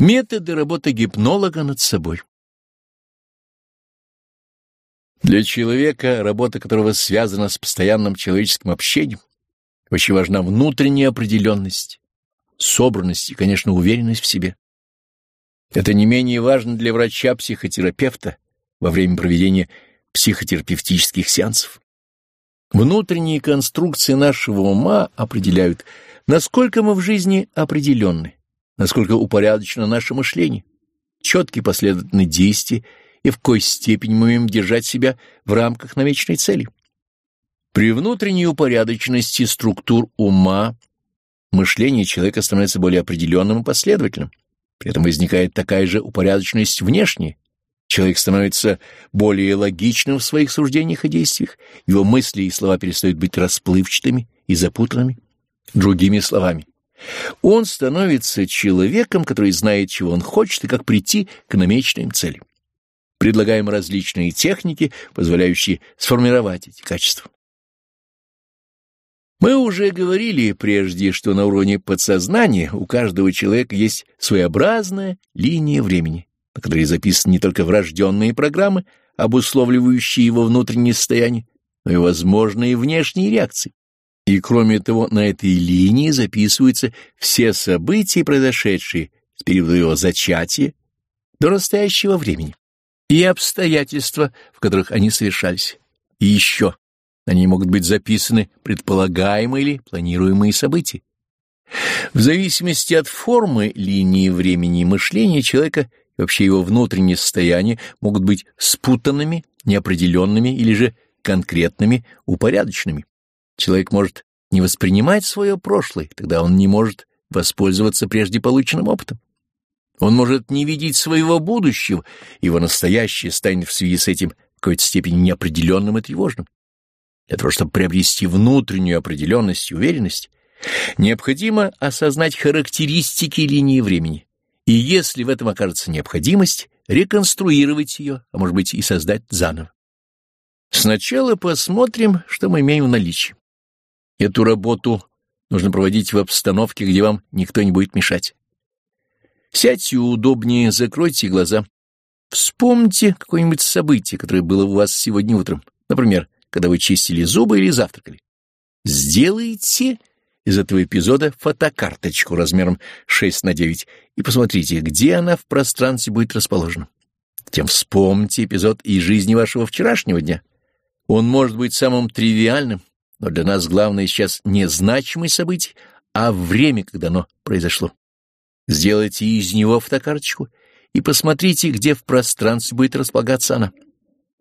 Методы работы гипнолога над собой. Для человека, работа которого связана с постоянным человеческим общением, очень важна внутренняя определенность, собранность и, конечно, уверенность в себе. Это не менее важно для врача-психотерапевта во время проведения психотерапевтических сеансов. Внутренние конструкции нашего ума определяют, насколько мы в жизни определенны насколько упорядочено наше мышление, четкие последовательные действия и в какой степени мы умеем держать себя в рамках намеченной цели. При внутренней упорядоченности структур ума мышление человека становится более определенным и последовательным. При этом возникает такая же упорядоченность внешняя. Человек становится более логичным в своих суждениях и действиях, его мысли и слова перестают быть расплывчатыми и запутанными. Другими словами, он становится человеком, который знает, чего он хочет и как прийти к намеченным целям. Предлагаем различные техники, позволяющие сформировать эти качества. Мы уже говорили прежде, что на уровне подсознания у каждого человека есть своеобразная линия времени, на которой записаны не только врожденные программы, обусловливающие его внутреннее состояние, но и возможные внешние реакции. И кроме того, на этой линии записываются все события, произошедшие с периода его зачатия до настоящего времени, и обстоятельства, в которых они совершались. И еще ней могут быть записаны предполагаемые или планируемые события. В зависимости от формы линии времени мышления человека и вообще его внутреннее состояние могут быть спутанными, неопределенными или же конкретными, упорядоченными. Человек может не воспринимать свое прошлое, тогда он не может воспользоваться прежде полученным опытом. Он может не видеть своего будущего, его настоящее станет в связи с этим в какой-то степени неопределенным и тревожным. Для того, чтобы приобрести внутреннюю определенность и уверенность, необходимо осознать характеристики линии времени, и если в этом окажется необходимость, реконструировать ее, а может быть и создать заново. Сначала посмотрим, что мы имеем в наличии. Эту работу нужно проводить в обстановке, где вам никто не будет мешать. Сядьте удобнее, закройте глаза. Вспомните какое-нибудь событие, которое было у вас сегодня утром. Например, когда вы чистили зубы или завтракали. Сделайте из этого эпизода фотокарточку размером 6 на 9 и посмотрите, где она в пространстве будет расположена. Тем вспомните эпизод из жизни вашего вчерашнего дня. Он может быть самым тривиальным, но для нас главное сейчас не значимость событий, а время, когда оно произошло. Сделайте из него фотокарточку и посмотрите, где в пространстве будет располагаться она.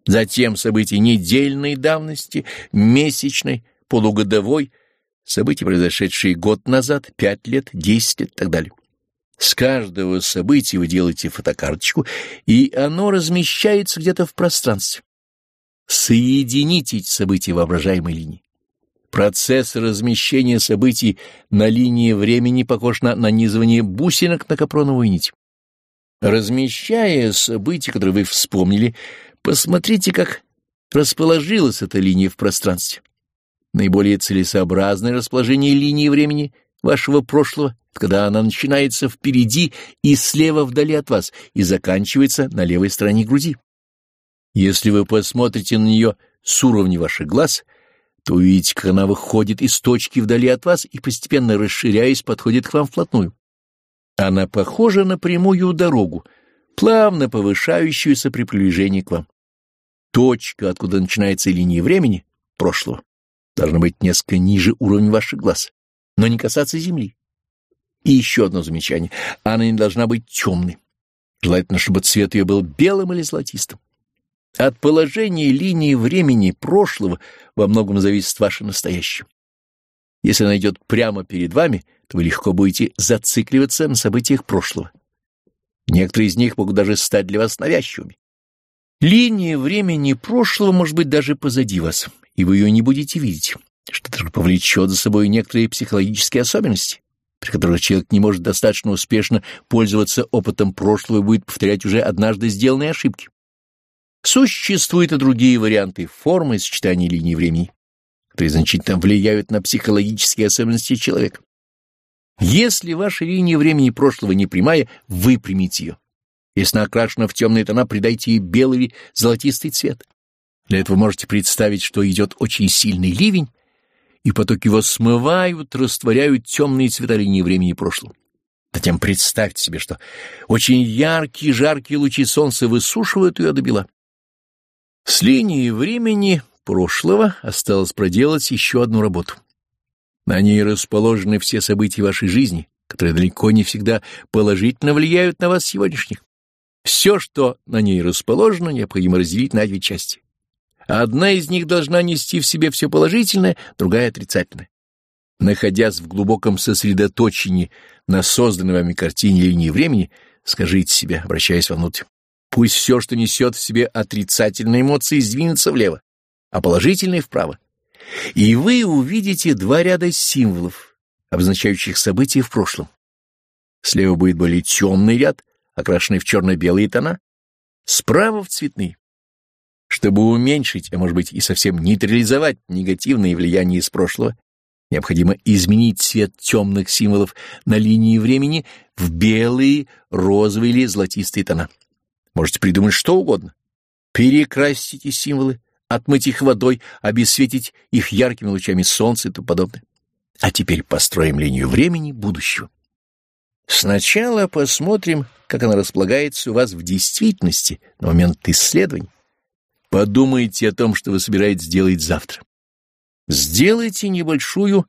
Затем события недельной давности, месячной, полугодовой, события, произошедшие год назад, пять лет, десять лет и так далее. С каждого события вы делаете фотокарточку, и оно размещается где-то в пространстве. Соедините эти события воображаемой линии. Процесс размещения событий на линии времени похож на нанизывание бусинок на капроновую нить. Размещая события, которые вы вспомнили, посмотрите, как расположилась эта линия в пространстве. Наиболее целесообразное расположение линии времени вашего прошлого, когда она начинается впереди и слева вдали от вас и заканчивается на левой стороне груди. Если вы посмотрите на нее с уровня ваших глаз — то увидите, как она выходит из точки вдали от вас и, постепенно расширяясь, подходит к вам вплотную. Она похожа на прямую дорогу, плавно повышающуюся при приближении к вам. Точка, откуда начинается линия времени, прошлого, должна быть несколько ниже уровня ваших глаз, но не касаться земли. И еще одно замечание. Она не должна быть темной. Желательно, чтобы цвет ее был белым или золотистым. От положения линии времени прошлого во многом зависит ваше настоящее. Если она идет прямо перед вами, то вы легко будете зацикливаться на событиях прошлого. Некоторые из них могут даже стать для вас навязчивыми. Линия времени прошлого может быть даже позади вас, и вы ее не будете видеть, что даже повлечет за собой некоторые психологические особенности, при которых человек не может достаточно успешно пользоваться опытом прошлого и будет повторять уже однажды сделанные ошибки. Существуют и другие варианты формы и сочетания линий времени, которые значительно влияют на психологические особенности человека. Если ваша линия времени прошлого не прямая, выпрямите ее. Если она окрашена в темные тона, придайте ей белый или золотистый цвет. Для этого можете представить, что идет очень сильный ливень, и потоки его смывают, растворяют темные цвета линии времени прошлого. Затем представьте себе, что очень яркие, жаркие лучи солнца высушивают ее до бела. С линии времени прошлого осталось проделать еще одну работу. На ней расположены все события вашей жизни, которые далеко не всегда положительно влияют на вас сегодняшних. Все, что на ней расположено, необходимо разделить на две части. Одна из них должна нести в себе все положительное, другая — отрицательное. Находясь в глубоком сосредоточении на созданной вами картине линии времени, скажите себе, обращаясь вовнутрь, пусть все, что несет в себе отрицательные эмоции, сдвинется влево, а положительные — вправо. И вы увидите два ряда символов, обозначающих события в прошлом. Слева будет более темный ряд, окрашенный в черно-белые тона, справа — в цветные. Чтобы уменьшить, а может быть и совсем нейтрализовать негативные влияния из прошлого, необходимо изменить цвет темных символов на линии времени в белые, розовые или золотистые тона. Можете придумать что угодно. Перекрасить эти символы, отмыть их водой, обесцветить их яркими лучами солнца и тому подобное. А теперь построим линию времени будущего. Сначала посмотрим, как она располагается у вас в действительности на момент исследований. Подумайте о том, что вы собираетесь сделать завтра. Сделайте небольшую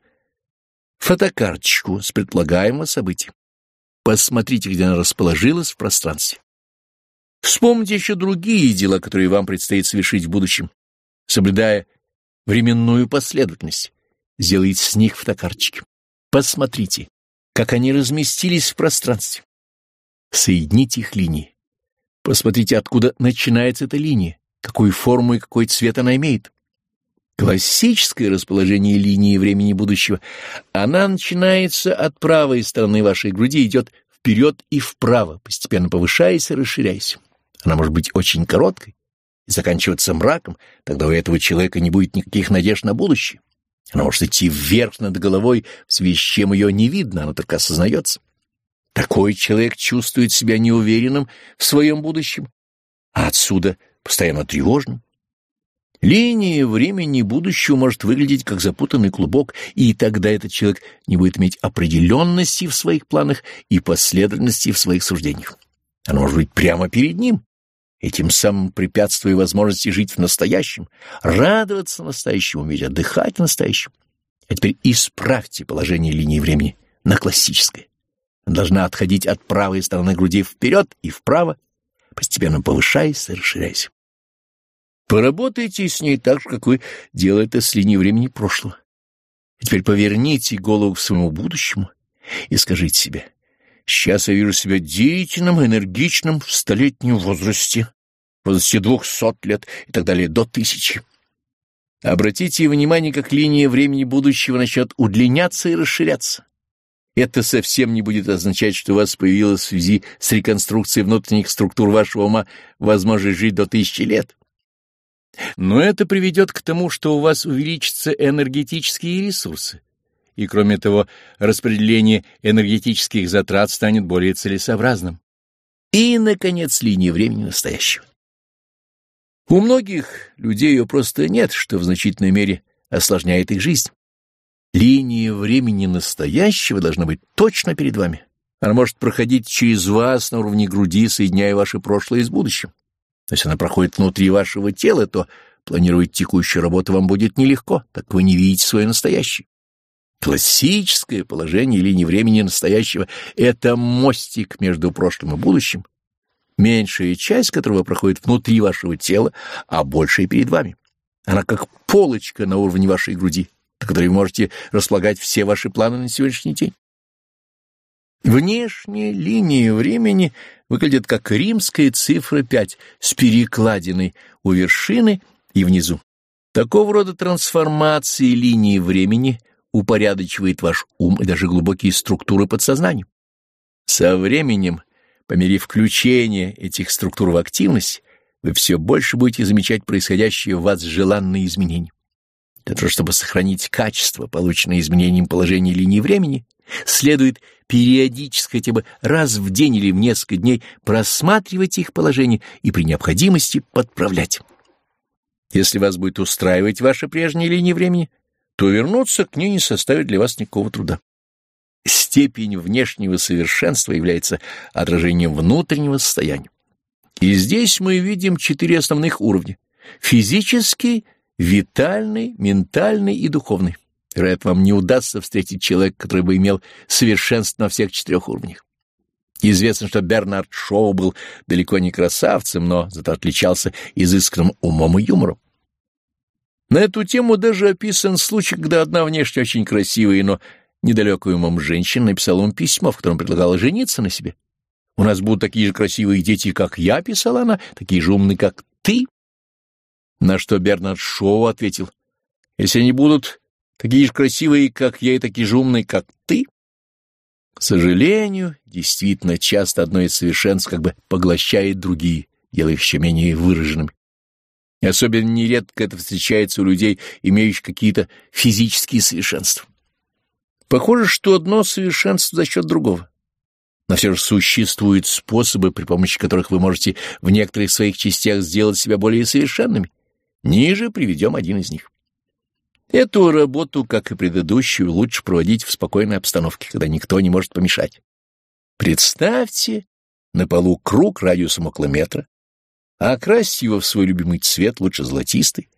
фотокарточку с предполагаемого события. Посмотрите, где она расположилась в пространстве. Вспомните еще другие дела, которые вам предстоит совершить в будущем, соблюдая временную последовательность. Сделайте с них фотокарточки. Посмотрите, как они разместились в пространстве. Соедините их линии. Посмотрите, откуда начинается эта линия, какую форму и какой цвет она имеет. Классическое расположение линии времени будущего, она начинается от правой стороны вашей груди, идет вперед и вправо, постепенно повышаясь и расширяясь. Она может быть очень короткой и заканчиваться мраком, тогда у этого человека не будет никаких надежд на будущее. Она может идти вверх над головой, в связи с чем ее не видно, она только осознается. Такой человек чувствует себя неуверенным в своем будущем, а отсюда постоянно тревожным. Линия времени будущего может выглядеть как запутанный клубок, и тогда этот человек не будет иметь определенности в своих планах и последовательности в своих суждениях. Она может быть прямо перед ним, и тем самым препятствуя возможности жить в настоящем, радоваться настоящему, уметь отдыхать в настоящем. А теперь исправьте положение линии времени на классическое. Она должна отходить от правой стороны груди вперед и вправо, постепенно повышаясь и расширяясь. Поработайте с ней так же, как вы делаете с линией времени прошлого. И теперь поверните голову к своему будущему и скажите себе, сейчас я вижу себя деятельным, энергичным в столетнем возрасте, в возрасте двухсот лет и так далее до тысячи. Обратите внимание, как линия времени будущего начнет удлиняться и расширяться. Это совсем не будет означать, что у вас появилась в связи с реконструкцией внутренних структур вашего ума возможность жить до тысячи лет. Но это приведет к тому, что у вас увеличатся энергетические ресурсы, и, кроме того, распределение энергетических затрат станет более целесообразным. И, наконец, линия времени настоящего. У многих людей ее просто нет, что в значительной мере осложняет их жизнь. Линия времени настоящего должна быть точно перед вами. Она может проходить через вас на уровне груди, соединяя ваше прошлое с будущим. Но если она проходит внутри вашего тела, то планировать текущую работу вам будет нелегко, так вы не видите свое настоящее. Классическое положение линии времени настоящего — это мостик между прошлым и будущим, меньшая часть которого проходит внутри вашего тела, а большая перед вами. Она как полочка на уровне вашей груди, на которой вы можете располагать все ваши планы на сегодняшний день. Внешняя линия времени выглядит как римская цифра 5 с перекладиной у вершины и внизу. Такого рода трансформации линии времени упорядочивает ваш ум и даже глубокие структуры подсознания. Со временем, по мере включения этих структур в активность, вы все больше будете замечать происходящие в вас желанные изменения. Для того, чтобы сохранить качество, полученное изменением положения линии времени, Следует периодически хотя бы раз в день или в несколько дней просматривать их положение и при необходимости подправлять. Если вас будет устраивать ваша прежняя линия времени, то вернуться к ней не составит для вас никакого труда. Степень внешнего совершенства является отражением внутреннего состояния. И здесь мы видим четыре основных уровня — физический, витальный, ментальный и духовный. Вероятно, вам не удастся встретить человека, который бы имел совершенство на всех четырех уровнях. Известно, что Бернард Шоу был далеко не красавцем, но зато отличался изысканным умом и юмором. На эту тему даже описан случай, когда одна внешне очень красивая, но недалекая умом женщина написала ему письмо, в котором предлагала жениться на себе. «У нас будут такие же красивые дети, как я», — писала она, — «такие же умные, как ты». На что Бернард Шоу ответил, «Если они будут такие же красивые, как я, и такие же умные, как ты, к сожалению, действительно, часто одно из совершенств как бы поглощает другие, делая их еще менее выраженными. И особенно нередко это встречается у людей, имеющих какие-то физические совершенства. Похоже, что одно совершенство за счет другого. Но все же существуют способы, при помощи которых вы можете в некоторых своих частях сделать себя более совершенными. Ниже приведем один из них. Эту работу, как и предыдущую, лучше проводить в спокойной обстановке, когда никто не может помешать. Представьте на полу круг радиусом около метра, а окрасьте его в свой любимый цвет, лучше золотистый.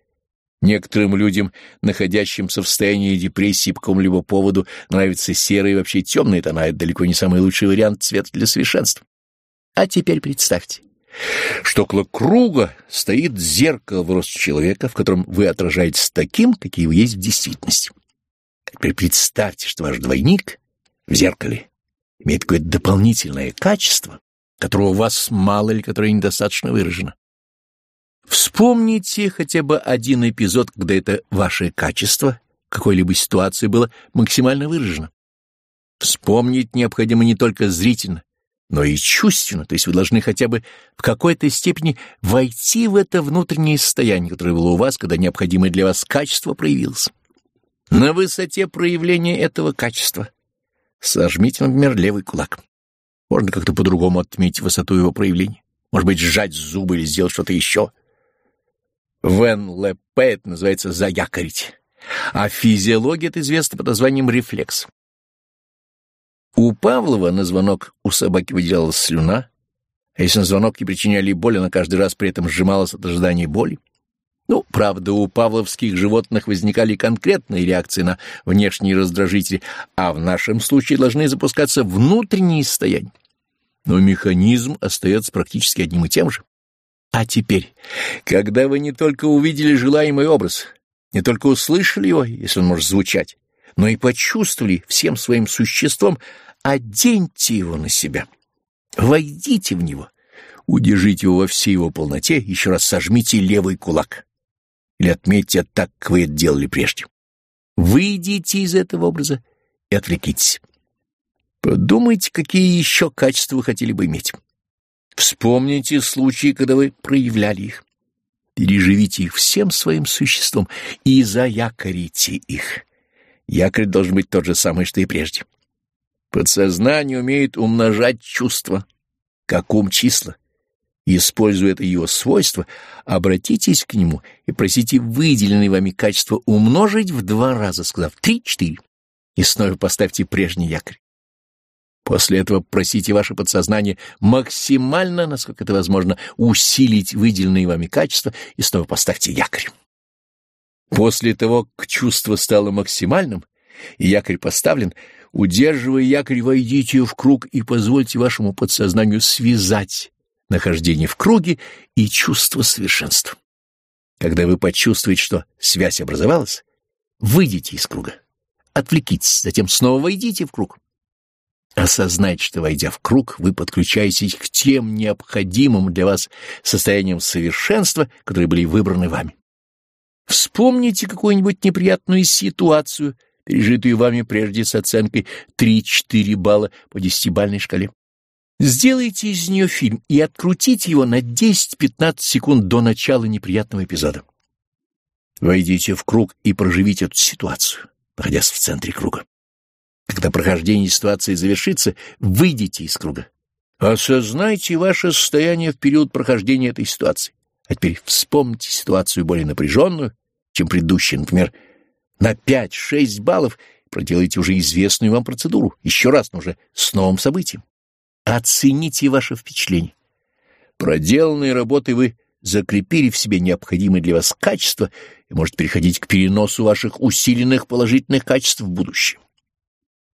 Некоторым людям, находящимся в состоянии депрессии по какому-либо поводу, нравятся серые и вообще темные тона, это далеко не самый лучший вариант цвета для совершенства. А теперь представьте, что около круга стоит зеркало в рост человека, в котором вы отражаетесь таким, какие вы есть в действительности. Теперь представьте, что ваш двойник в зеркале имеет какое-то дополнительное качество, которого у вас мало или которое недостаточно выражено. Вспомните хотя бы один эпизод, когда это ваше качество какой-либо ситуации было максимально выражено. Вспомнить необходимо не только зрительно, но и чувственно, то есть вы должны хотя бы в какой-то степени войти в это внутреннее состояние, которое было у вас, когда необходимое для вас качество проявилось. На высоте проявления этого качества сожмите, например, левый кулак. Можно как-то по-другому отметить высоту его проявления. Может быть, сжать зубы или сделать что-то еще. В НЛП это называется «заякорить», а физиология это известна под названием «рефлекс». У Павлова на звонок у собаки выделялась слюна, а если на звонок ей причиняли боль, она каждый раз при этом сжималась от ожидания боли. Ну, правда, у павловских животных возникали конкретные реакции на внешние раздражители, а в нашем случае должны запускаться внутренние состояния. Но механизм остается практически одним и тем же. А теперь, когда вы не только увидели желаемый образ, не только услышали его, если он может звучать, но и почувствовали всем своим существом, оденьте его на себя, войдите в него, удержите его во всей его полноте, еще раз сожмите левый кулак или отметьте так, как вы это делали прежде. Выйдите из этого образа и отвлекитесь. Подумайте, какие еще качества вы хотели бы иметь. Вспомните случаи, когда вы проявляли их. Переживите их всем своим существом и заякорите их. Якорь должен быть тот же самый, что и прежде. Подсознание умеет умножать чувства, как ум числа. Используя это его свойство, обратитесь к нему и просите выделенные вами качества умножить в два раза, сказав «три-четыре», и снова поставьте прежний якорь. После этого просите ваше подсознание максимально, насколько это возможно, усилить выделенные вами качества и снова поставьте якорь. После того, как чувство стало максимальным и якорь поставлен, удерживая якорь, войдите в круг и позвольте вашему подсознанию связать нахождение в круге и чувство совершенства. Когда вы почувствуете, что связь образовалась, выйдите из круга, отвлекитесь, затем снова войдите в круг. Осознайте, что, войдя в круг, вы подключаетесь к тем необходимым для вас состояниям совершенства, которые были выбраны вами. Вспомните какую-нибудь неприятную ситуацию, пережитую вами прежде с оценкой 3-4 балла по десятибальной шкале. Сделайте из нее фильм и открутите его на 10-15 секунд до начала неприятного эпизода. Войдите в круг и проживите эту ситуацию, находясь в центре круга. Когда прохождение ситуации завершится, выйдите из круга. Осознайте ваше состояние в период прохождения этой ситуации. А теперь вспомните ситуацию более напряженную, чем предыдущая, например, на 5-6 баллов, проделайте уже известную вам процедуру, еще раз, но уже с новым событием. Оцените ваше впечатление. Проделанные работы вы закрепили в себе необходимые для вас качества и можете переходить к переносу ваших усиленных положительных качеств в будущее.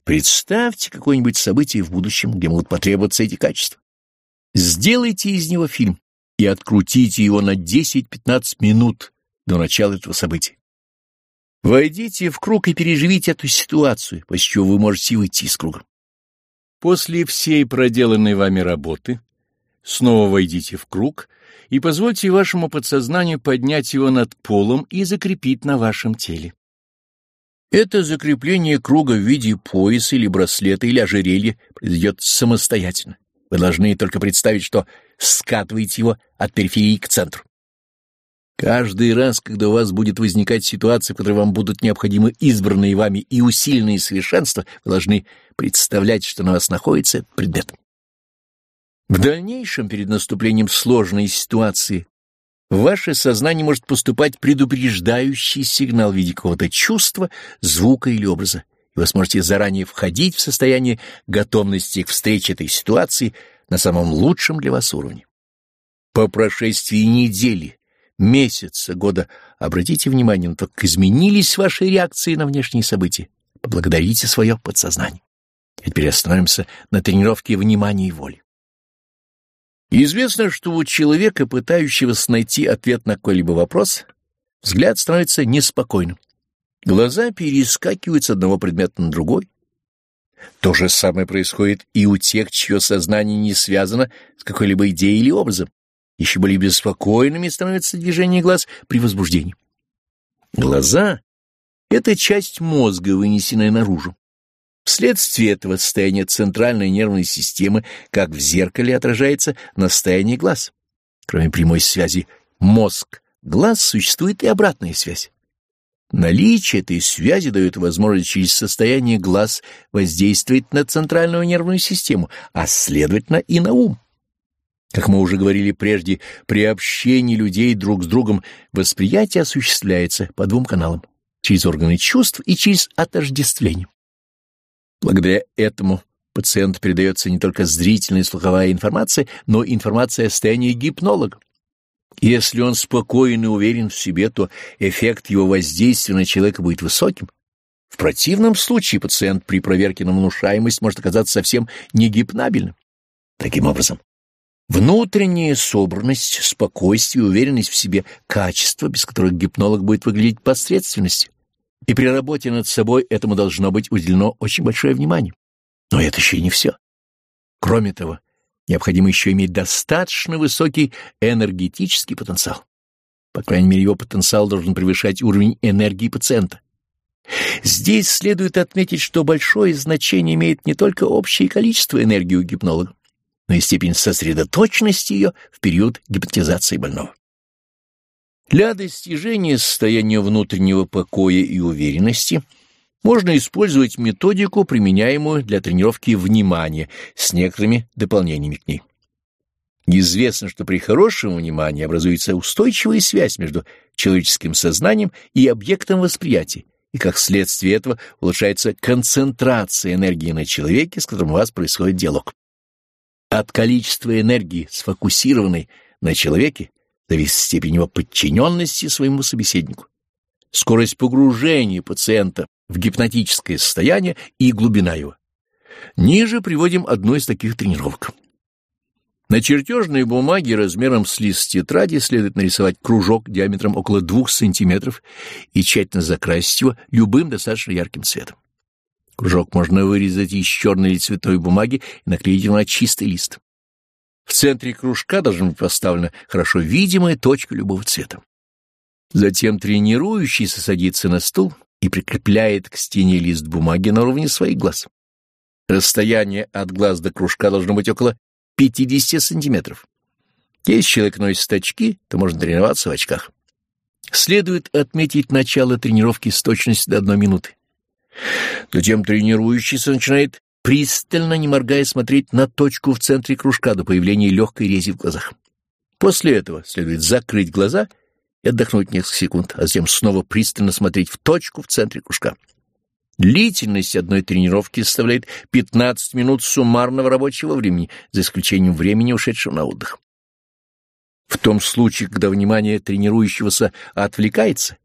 Представьте какое-нибудь событие в будущем, где могут потребоваться эти качества. Сделайте из него фильм и открутите его на 10-15 минут до начала этого события. Войдите в круг и переживите эту ситуацию, после чего вы можете выйти из круга. После всей проделанной вами работы снова войдите в круг и позвольте вашему подсознанию поднять его над полом и закрепить на вашем теле. Это закрепление круга в виде пояса или браслета или ожерелья произойдет самостоятельно. Вы должны только представить, что скатываете его от периферии к центру. Каждый раз, когда у вас будет возникать ситуация, в которой вам будут необходимы избранные вами и усиленные совершенства, вы должны представлять, что на вас находится предмет. В дальнейшем, перед наступлением сложной ситуации, в ваше сознание может поступать предупреждающий сигнал в виде какого-то чувства, звука или образа, и вы сможете заранее входить в состояние готовности к встрече этой ситуации на самом лучшем для вас уровне. По прошествии недели, месяца, года обратите внимание на то, как изменились ваши реакции на внешние события. Поблагодарите свое подсознание. И теперь остановимся на тренировке внимания и воли. Известно, что у человека, пытающегося найти ответ на какой-либо вопрос, взгляд становится неспокойным. Глаза перескакивают с одного предмета на другой. То же самое происходит и у тех, чье сознание не связано с какой-либо идеей или образом. Еще более беспокойными становится движение глаз при возбуждении. Глаза — это часть мозга, вынесенная наружу. Вследствие этого состояния центральной нервной системы, как в зеркале, отражается на состоянии глаз. Кроме прямой связи мозг-глаз, существует и обратная связь. Наличие этой связи дает возможность через состояние глаз воздействовать на центральную нервную систему, а следовательно и на ум. Как мы уже говорили прежде, при общении людей друг с другом восприятие осуществляется по двум каналам — через органы чувств и через отождествление. Благодаря этому пациенту передается не только зрительная и слуховая информация, но и информация о состоянии гипнолога. Если он спокоен и уверен в себе, то эффект его воздействия на человека будет высоким. В противном случае пациент при проверке на внушаемость может оказаться совсем не гипнабельным. Таким образом, внутренняя собранность, спокойствие, уверенность в себе — качества, без которых гипнолог будет выглядеть посредственностью и при работе над собой этому должно быть уделено очень большое внимание. Но это еще и не все. Кроме того, необходимо еще иметь достаточно высокий энергетический потенциал. По крайней мере, его потенциал должен превышать уровень энергии пациента. Здесь следует отметить, что большое значение имеет не только общее количество энергии у гипнолога, но и степень сосредоточенности ее в период гипнотизации больного. Для достижения состояния внутреннего покоя и уверенности можно использовать методику, применяемую для тренировки внимания, с некоторыми дополнениями к ней. Известно, что при хорошем внимании образуется устойчивая связь между человеческим сознанием и объектом восприятия, и как следствие этого улучшается концентрация энергии на человеке, с которым у вас происходит диалог. От количества энергии, сфокусированной на человеке, зависит степень его подчиненности своему собеседнику, скорость погружения пациента в гипнотическое состояние и глубина его. Ниже приводим одну из таких тренировок. На чертежной бумаге размером с лист тетради следует нарисовать кружок диаметром около 2 см и тщательно закрасить его любым достаточно ярким цветом. Кружок можно вырезать из черной или цветной бумаги и наклеить его на чистый лист. В центре кружка должна быть поставлена хорошо видимая точка любого цвета. Затем тренирующийся садится на стул и прикрепляет к стене лист бумаги на уровне своих глаз. Расстояние от глаз до кружка должно быть около 50 сантиметров. Если человек носит очки, то можно тренироваться в очках. Следует отметить начало тренировки с точностью до одной минуты. Затем тренирующийся начинает пристально, не моргая, смотреть на точку в центре кружка до появления легкой рези в глазах. После этого следует закрыть глаза и отдохнуть несколько секунд, а затем снова пристально смотреть в точку в центре кружка. Длительность одной тренировки составляет 15 минут суммарного рабочего времени, за исключением времени, ушедшего на отдых. В том случае, когда внимание тренирующегося отвлекается,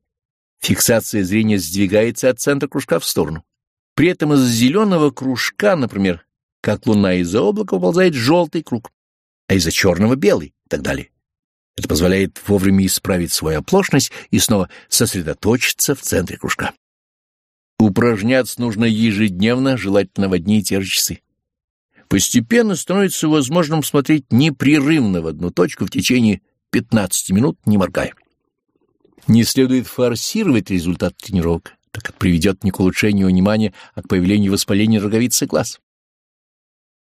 фиксация зрения сдвигается от центра кружка в сторону. При этом из зеленого кружка, например, как луна из-за облака, выползает желтый круг, а из-за черного — белый и так далее. Это позволяет вовремя исправить свою оплошность и снова сосредоточиться в центре кружка. Упражняться нужно ежедневно, желательно в одни и те же часы. Постепенно становится возможным смотреть непрерывно в одну точку в течение 15 минут, не моргая. Не следует форсировать результат тренировок, так как приведет не к улучшению внимания, а к появлению воспаления роговицы глаз.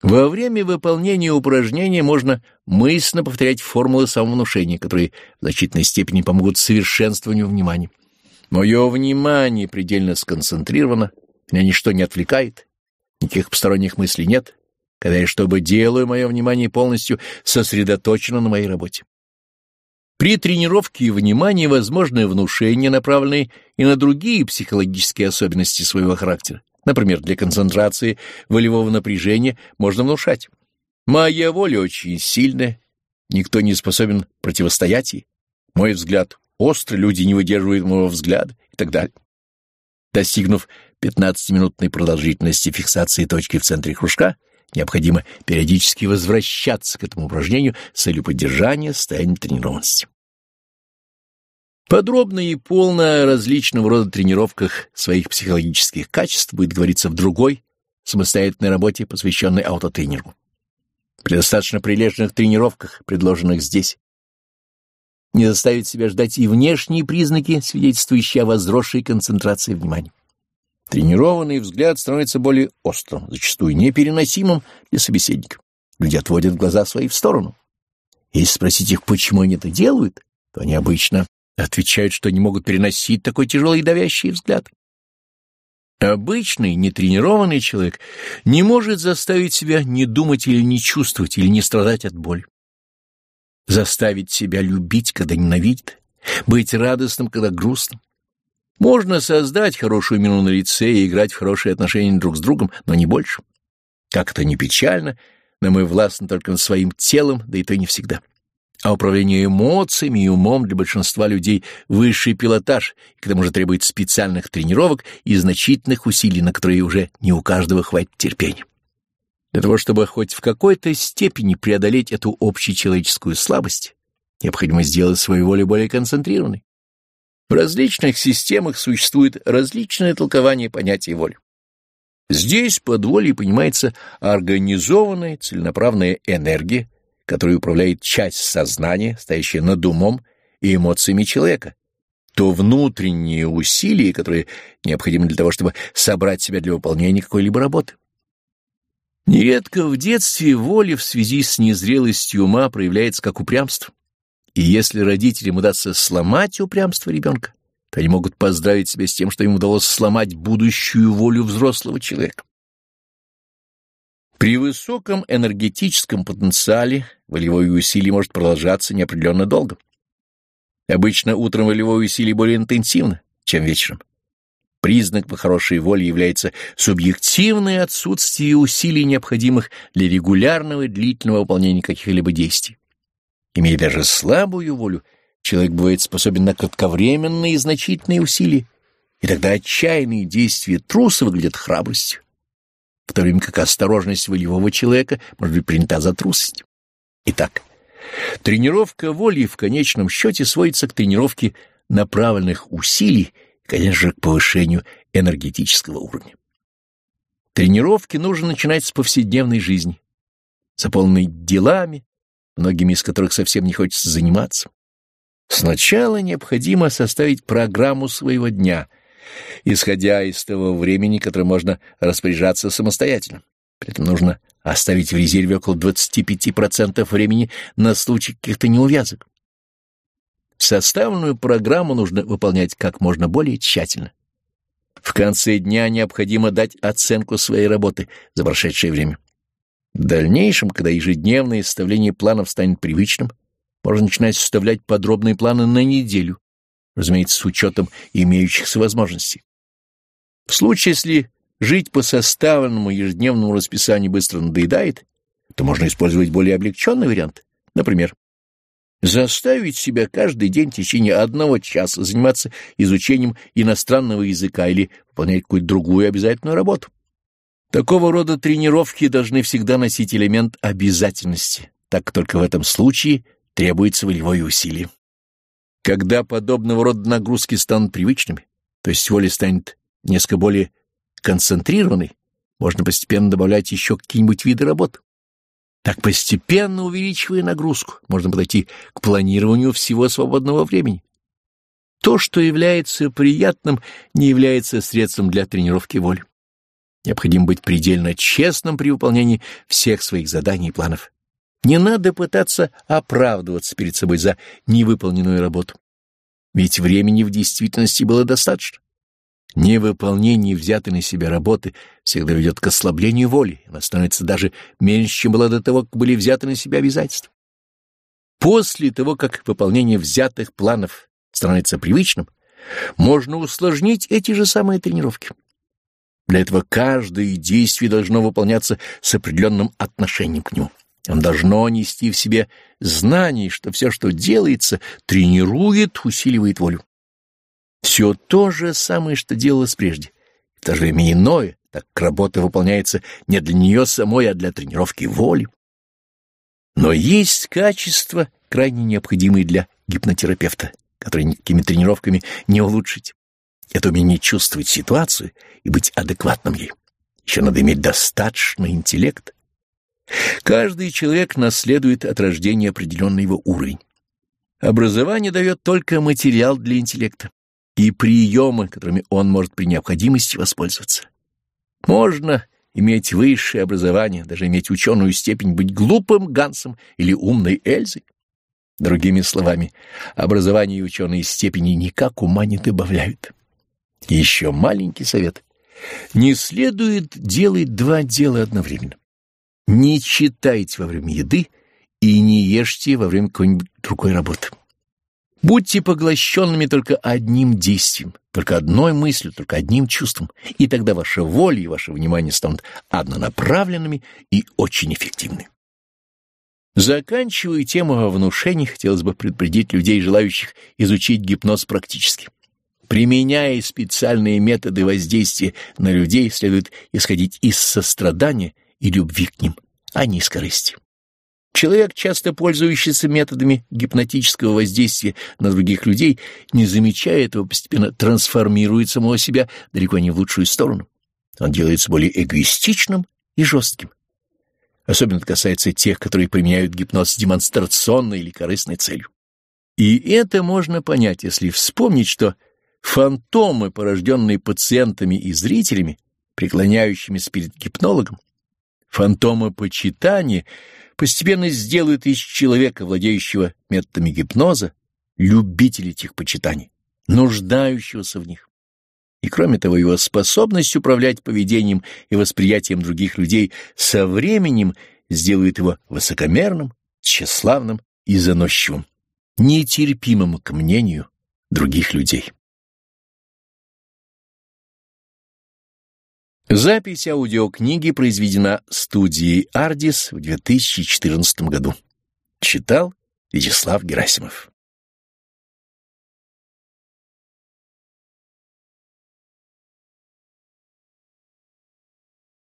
Во время выполнения упражнения можно мысленно повторять формулы самовнушения, которые в значительной степени помогут совершенствованию внимания. Мое внимание предельно сконцентрировано, меня ничто не отвлекает, никаких посторонних мыслей нет, когда я что бы делаю, мое внимание полностью сосредоточено на моей работе. При тренировке внимания возможны внушения, направленные и на другие психологические особенности своего характера. Например, для концентрации волевого напряжения можно внушать. Моя воля очень сильная, никто не способен противостоять ей. Мой взгляд Остро люди не выдерживают моего взгляда и так далее. Достигнув 15-минутной продолжительности фиксации точки в центре кружка, необходимо периодически возвращаться к этому упражнению с целью поддержания состояния тренированности. Подробно и полно о различного рода тренировках своих психологических качеств будет говориться в другой, самостоятельной работе, посвященной аутотренингу. При достаточно прилежных тренировках, предложенных здесь, не заставить себя ждать и внешние признаки, свидетельствующие о возросшей концентрации внимания. Тренированный взгляд становится более острым, зачастую непереносимым для собеседника. Люди отводят глаза свои в сторону. Если спросить их, почему они это делают, то они обычно отвечают, что не могут переносить такой тяжелый и давящий взгляд. Обычный, нетренированный человек не может заставить себя не думать или не чувствовать, или не страдать от боли заставить себя любить, когда ненавидит, быть радостным, когда грустным. Можно создать хорошую мину на лице и играть в хорошие отношения друг с другом, но не больше. Как это не печально, но мы властны только над своим телом, да и то не всегда. А управление эмоциями и умом для большинства людей — высший пилотаж, и к тому же требует специальных тренировок и значительных усилий, на которые уже не у каждого хватит терпения. Для того, чтобы хоть в какой-то степени преодолеть эту общечеловеческую слабость, необходимо сделать свою волю более концентрированной. В различных системах существует различное толкование понятия воли. Здесь под волей понимается организованная целенаправленная энергия, которая управляет часть сознания, стоящая над умом и эмоциями человека, то внутренние усилия, которые необходимы для того, чтобы собрать себя для выполнения какой-либо работы. Нередко в детстве воля в связи с незрелостью ума проявляется как упрямство. И если родителям удастся сломать упрямство ребенка, то они могут поздравить себя с тем, что им удалось сломать будущую волю взрослого человека. При высоком энергетическом потенциале волевое усилие может продолжаться неопределенно долго. Обычно утром волевое усилие более интенсивно, чем вечером. Признак хорошей воли является субъективное отсутствие усилий, необходимых для регулярного и длительного выполнения каких-либо действий. Имея даже слабую волю, человек бывает способен на кратковременные и значительные усилия, и тогда отчаянные действия труса выглядят храбростью, в то время как осторожность волевого человека может быть принята за трусость. Итак, тренировка воли в конечном счете сводится к тренировке направленных усилий конечно же, к повышению энергетического уровня. Тренировки нужно начинать с повседневной жизни, заполненной делами, многими из которых совсем не хочется заниматься. Сначала необходимо составить программу своего дня, исходя из того времени, которое можно распоряжаться самостоятельно. При этом нужно оставить в резерве около 25% времени на случай каких-то неувязок. Составленную программу нужно выполнять как можно более тщательно. В конце дня необходимо дать оценку своей работы за прошедшее время. В дальнейшем, когда ежедневное составление планов станет привычным, можно начинать составлять подробные планы на неделю, разумеется, с учетом имеющихся возможностей. В случае, если жить по составленному ежедневному расписанию быстро надоедает, то можно использовать более облегченный вариант. Например, заставить себя каждый день в течение одного часа заниматься изучением иностранного языка или выполнять какую-то другую обязательную работу. Такого рода тренировки должны всегда носить элемент обязательности, так только в этом случае требуется волевое усилие. Когда подобного рода нагрузки станут привычными, то есть воля станет несколько более концентрированной, можно постепенно добавлять еще какие-нибудь виды работ. Так, постепенно увеличивая нагрузку, можно подойти к планированию всего свободного времени. То, что является приятным, не является средством для тренировки воли. Необходимо быть предельно честным при выполнении всех своих заданий и планов. Не надо пытаться оправдываться перед собой за невыполненную работу. Ведь времени в действительности было достаточно. Невыполнение взятой на себя работы всегда ведет к ослаблению воли, она становится даже меньше, чем была до того, как были взяты на себя обязательства. После того, как выполнение взятых планов становится привычным, можно усложнить эти же самые тренировки. Для этого каждое действие должно выполняться с определенным отношением к нему. Он должно нести в себе знание, что все, что делается, тренирует, усиливает волю. Все то же самое, что делалось прежде. В то же время иное, так как работа выполняется не для нее самой, а для тренировки воли. Но есть качества, крайне необходимые для гипнотерапевта, которые никакими тренировками не улучшить. Это умение чувствовать ситуацию и быть адекватным ей. Еще надо иметь достаточный интеллект. Каждый человек наследует от рождения определенный его уровень. Образование дает только материал для интеллекта и приемы, которыми он может при необходимости воспользоваться. Можно иметь высшее образование, даже иметь ученую степень, быть глупым Гансом или умной Эльзой. Другими словами, образование и ученые степени никак ума не добавляют. Еще маленький совет. Не следует делать два дела одновременно. Не читайте во время еды и не ешьте во время какой-нибудь другой работы. Будьте поглощенными только одним действием, только одной мыслью, только одним чувством, и тогда ваша воля и ваше внимание станут однонаправленными и очень эффективны. Заканчивая тему о внушении, хотелось бы предупредить людей, желающих изучить гипноз практически. Применяя специальные методы воздействия на людей, следует исходить из сострадания и любви к ним, а не из корысти. Человек, часто пользующийся методами гипнотического воздействия на других людей, не замечая этого, постепенно трансформирует самого себя далеко не в лучшую сторону. Он делается более эгоистичным и жестким. Особенно это касается тех, которые применяют гипноз с демонстрационной или корыстной целью. И это можно понять, если вспомнить, что фантомы, порожденные пациентами и зрителями, преклоняющимися перед гипнологом, фантомы почитания — постепенно сделают из человека, владеющего методами гипноза, любителя этих почитаний, нуждающегося в них. И кроме того, его способность управлять поведением и восприятием других людей со временем сделает его высокомерным, тщеславным и заносчивым, нетерпимым к мнению других людей. Запись аудиокниги произведена студией «Ардис» в 2014 году. Читал Вячеслав Герасимов.